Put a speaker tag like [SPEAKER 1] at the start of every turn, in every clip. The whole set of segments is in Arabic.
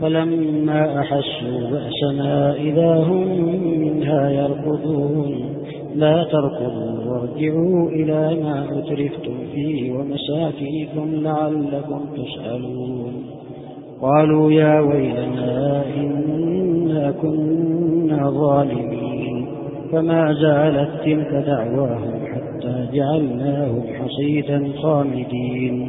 [SPEAKER 1] فلما أحسوا بأسنا إذا هم منها يركضون. لا تركضوا وارجعوا إلى ما أترفتم فيه ومساكنكم لعلكم تسألون. قالوا يا ويلنا إنا كنا ظالمين. فما زالت تلك دعواهم حتى جعلناهم حصيدا خامدين.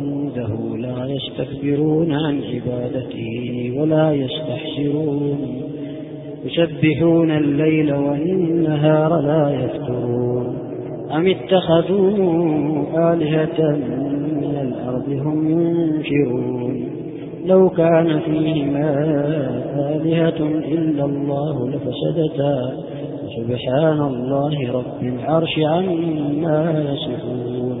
[SPEAKER 1] يستكبرون عن عبادته ولا يستحسرون يسبحون الليل والنهار لا يفترون. أم اتخذوا آلهة من الأرض هم ينشرون؟ لو كان فيهما آلهة إلا الله لفسدتا. سبحان الله رب العرش عما يصفون.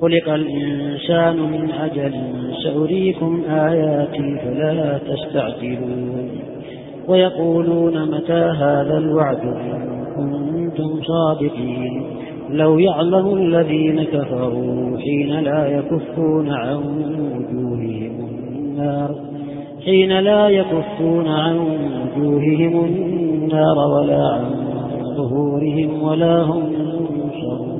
[SPEAKER 1] خلق الإنسان من أجل سأريكم آياتي فلا تستعجلون. ويقولون متى هذا الوعد إن كنتم صادقين. لو يعلم الذين كفروا حين لا يكفون عن وجوههم النار. حين لا يكفون عن وجوههم النار ولا عن ظهورهم ولا هم ينصرون.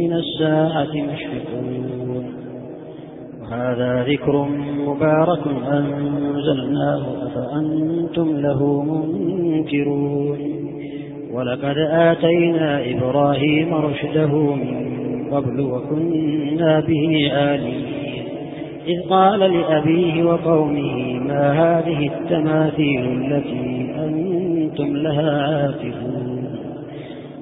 [SPEAKER 1] من الساعة مشفقون وهذا ذكر مبارك أنزلناه أفأنتم له منكرون. ولقد آتينا إبراهيم رشده من قبل وكنا به عالمين إذ قال لأبيه وقومه ما هذه التماثيل التي أنتم لها عاكفون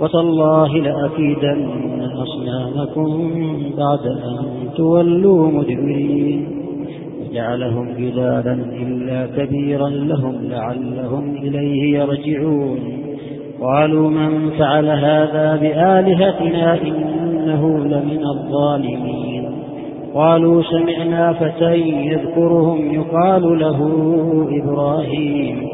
[SPEAKER 1] وتالله لأكيدن أصنامكم بعد أن تولوا مدبرين. وجعلهم جلالا إلا كبيرا لهم لعلهم إليه يرجعون. قالوا من فعل هذا بآلهتنا إنه لمن الظالمين. قالوا سمعنا فتى يذكرهم يقال له إبراهيم.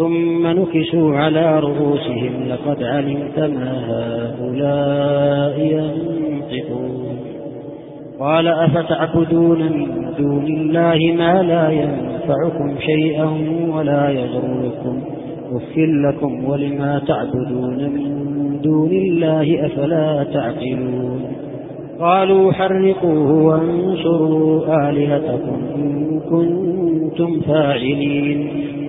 [SPEAKER 1] ثم نكسوا على رؤوسهم لقد علمت ما هؤلاء ينطقون. قال أفتعبدون من دون الله ما لا ينفعكم شيئا ولا يضركم؟ أف لكم ولما تعبدون من دون الله أفلا تعقلون؟ قالوا حرقوه وانصروا آلهتكم إن كنتم فاعلين.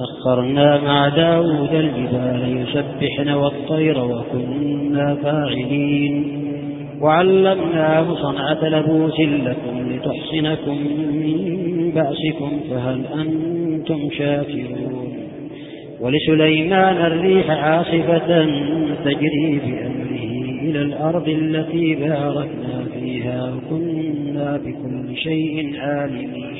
[SPEAKER 1] وسخرنا مع داود الجبال يسبحن والطير وكنا فاعلين. وعلمناه صنعة لبوس لكم لتحصنكم من بأسكم فهل أنتم شاكرون؟ ولسليمان الريح عاصفة تجري بأمره إلى الأرض التي باركنا فيها وكنا بكل شيء عالمين.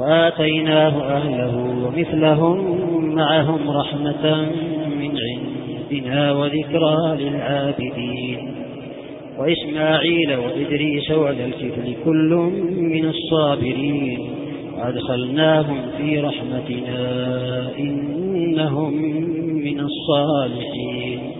[SPEAKER 1] وآتيناه أهله ومثلهم معهم رحمة من عندنا وذكرى للعابدين وإسماعيل وإدريس وذا الكفل كل من الصابرين وأدخلناهم في رحمتنا إنهم من الصالحين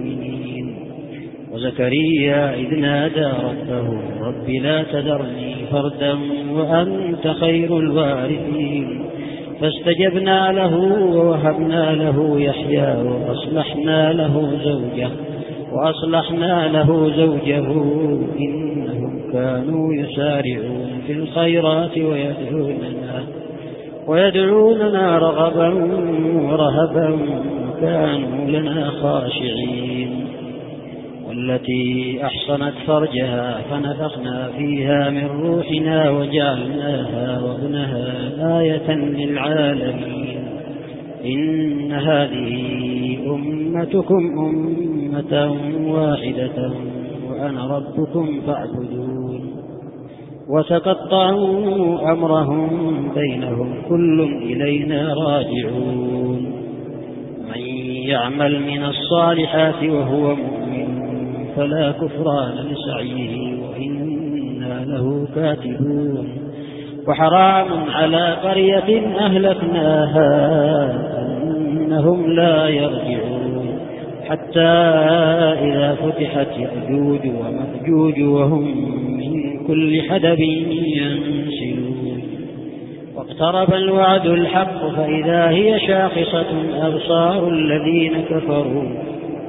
[SPEAKER 1] وزكريا إذ نادى ربه رب لا تذرني فردا وأنت خير الوارثين. فاستجبنا له ووهبنا له يحيى وأصلحنا له زوجه وأصلحنا له زوجه. إنهم كانوا يسارعون في الخيرات ويدعوننا ويدعوننا رغبا ورهبا. وكانوا لنا خاشعين. والتي أحصنت فرجها فنفخنا فيها من روحنا وجعلناها وابنها آية للعالمين. إن هذه أمتكم أمة واحدة وأنا ربكم فاعبدون. وتقطعوا أمرهم بينهم كل إلينا راجعون. من يعمل من الصالحات وهو مؤمن فلا كفران لسعيه وإنا له كاتبون وحرام على قرية أهلكناها أنهم لا يرجعون حتى إذا فتحت يأجوج ومأجوج وهم من كل حدب ينسلون واقترب الوعد الحق فإذا هي شاخصة أبصار الذين كفروا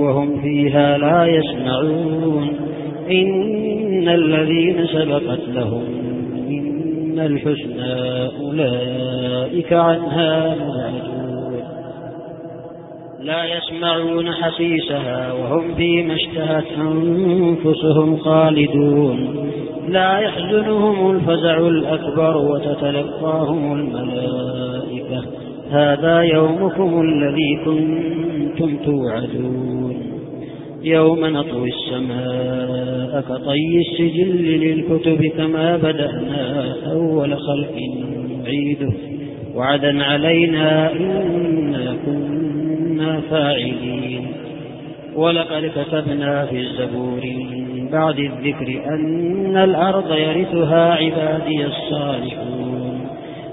[SPEAKER 1] وهم فيها لا يسمعون. إن الذين سبقت لهم من الحسنى أولئك عنها مبعدون لا يسمعون حسيسها وهم فيما اشتهت أنفسهم خالدون. لا يحزنهم الفزع الأكبر وتتلقاهم الملائكة. هذا يومكم الذي كنتم توعدون. يوم نطوي السماء كطي السجل للكتب كما بدأنا أول خلق نعيده. وعدا علينا إنا كنا فاعلين. ولقد كتبنا في الزبور بعد الذكر أن الأرض يرثها عبادي الصالحون.